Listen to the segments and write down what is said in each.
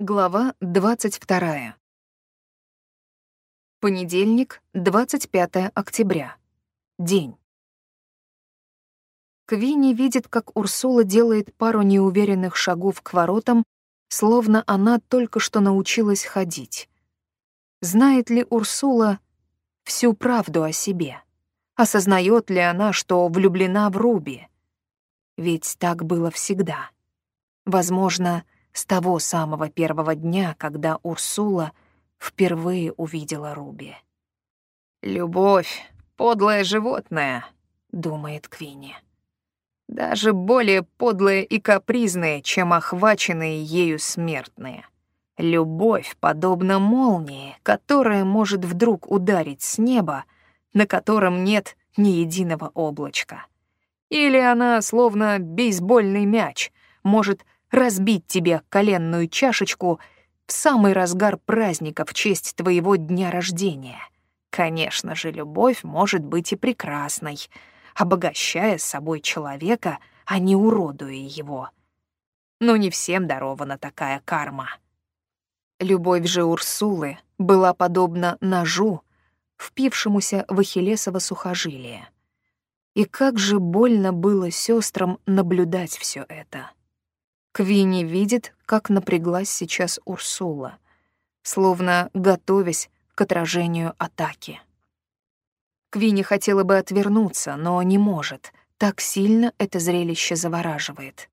Глава 22. Понедельник, 25 октября. День. Квинни видит, как Урсула делает пару неуверенных шагов к воротам, словно она только что научилась ходить. Знает ли Урсула всю правду о себе? Осознает ли она, что влюблена в Руби? Ведь так было всегда. Возможно, с того самого первого дня, когда Урсула впервые увидела Руби. «Любовь — подлое животное», — думает Квинни. «Даже более подлое и капризное, чем охваченные ею смертные. Любовь подобна молнии, которая может вдруг ударить с неба, на котором нет ни единого облачка. Или она, словно бейсбольный мяч, может разбить тебе коленную чашечку в самый разгар праздника в честь твоего дня рождения. Конечно же, любовь может быть и прекрасной, обогащая собой человека, а не уродуя его. Но не всем дарована такая карма. Любовь же Урсулы была подобна ножу, впившемуся в Ахиллесово сухожилие. И как же больно было сестрам наблюдать все это. Квинни видит, как напряглась сейчас Урсула, словно готовясь к отражению атаки. Квинни хотела бы отвернуться, но не может. Так сильно это зрелище завораживает.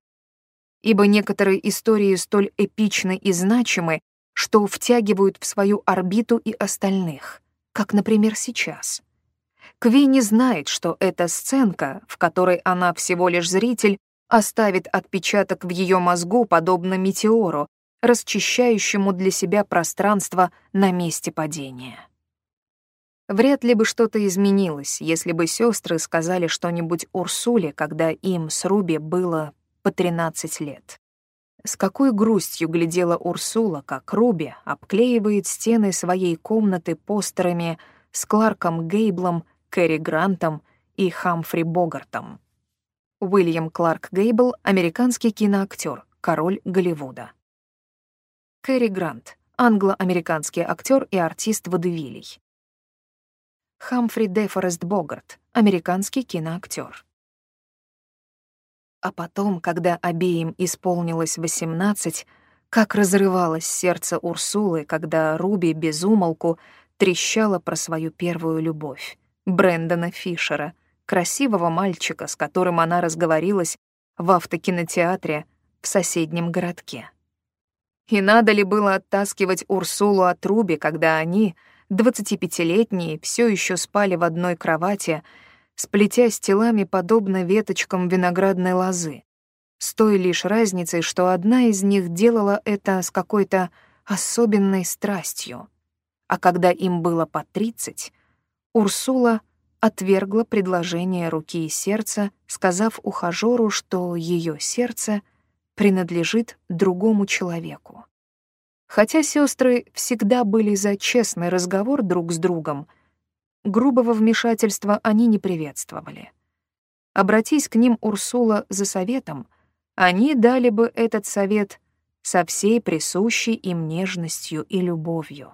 Ибо некоторые истории столь эпичны и значимы, что втягивают в свою орбиту и остальных, как, например, сейчас. Квинни знает, что эта сценка, в которой она всего лишь зритель, оставит отпечаток в ее мозгу, подобно метеору, расчищающему для себя пространство на месте падения. Вряд ли бы что-то изменилось, если бы сестры сказали что-нибудь Урсуле, когда им с Руби было по 13 лет. С какой грустью глядела Урсула, как Руби обклеивает стены своей комнаты постерами с Кларком Гейблом, Кэрри Грантом и Хамфри Богартом. Уильям Кларк Гейбл — американский киноактер, король Голливуда. Кэрри Грант — англо-американский актер и артист водевилей. Хамфри Дефорест Богарт — американский киноактер. А потом, когда обеим исполнилось 18, как разрывалось сердце Урсулы, когда Руби безумолку трещала про свою первую любовь, Брэндона Фишера — красивого мальчика, с которым она разговорилась в автокинотеатре в соседнем городке. И надо ли было оттаскивать Урсулу от Руби, когда они, 25-летние, все еще спали в одной кровати, сплетясь телами подобно веточкам виноградной лозы, с той лишь разницей, что одна из них делала это с какой-то особенной страстью, а когда им было по 30, Урсула — отвергла предложение руки и сердца, сказав ухажёру, что ее сердце принадлежит другому человеку. Хотя сестры всегда были за честный разговор друг с другом, грубого вмешательства они не приветствовали. Обратись к ним Урсула за советом, они дали бы этот совет со всей присущей им нежностью и любовью.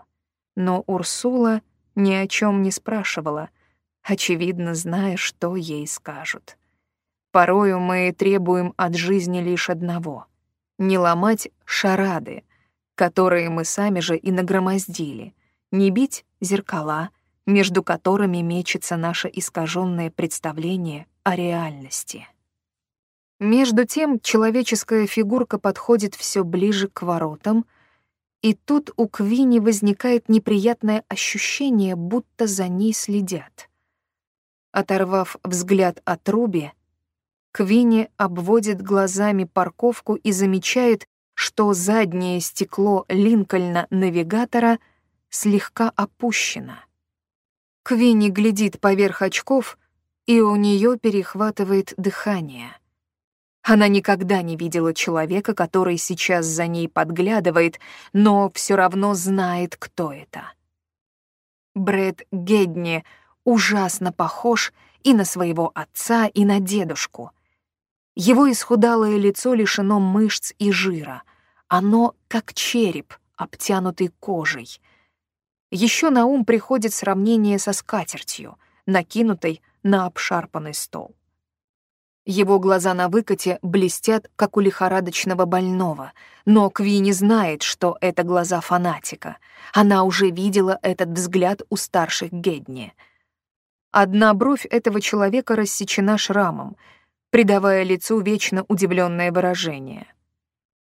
Но Урсула ни о чем не спрашивала — очевидно зная, что ей скажут. Порою мы требуем от жизни лишь одного — не ломать шарады, которые мы сами же и нагромоздили, не бить зеркала, между которыми мечется наше искаженное представление о реальности. Между тем человеческая фигурка подходит все ближе к воротам, и тут у Квини возникает неприятное ощущение, будто за ней следят. Оторвав взгляд от Руби, Квинни обводит глазами парковку и замечает, что заднее стекло Линкольна-навигатора слегка опущено. Квинни глядит поверх очков, и у нее перехватывает дыхание. Она никогда не видела человека, который сейчас за ней подглядывает, но все равно знает, кто это. Брэд Гедни — ужасно похож и на своего отца, и на дедушку. Его исхудалое лицо лишено мышц и жира, Оно как череп, обтянутый кожей. Еще на ум приходит сравнение со скатертью, накинутой на обшарпанный стол. Его глаза на выкате блестят, как у лихорадочного больного, но Квини знает, что это глаза фанатика. Она уже видела этот взгляд у старших Гедни. Одна бровь этого человека рассечена шрамом, придавая лицу вечно удивленное выражение.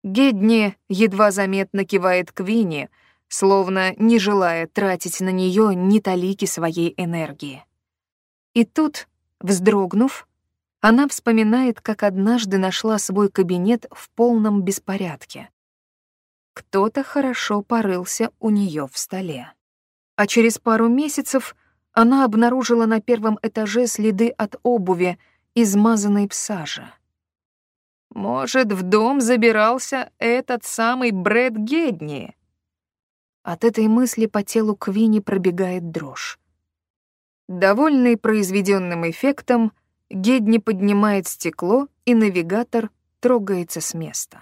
Гедни едва заметно кивает Квини, словно не желая тратить на нее ни талики своей энергии. И тут, вздрогнув, она вспоминает, как однажды нашла свой кабинет в полном беспорядке. Кто-то хорошо порылся у нее в столе. А через пару месяцев она обнаружила на первом этаже следы от обуви, измазанной в саже. Может, в дом забирался этот самый Брэд Гедни? От этой мысли по телу Квини пробегает дрожь. Довольный произведенным эффектом, Гедни поднимает стекло, и навигатор трогается с места.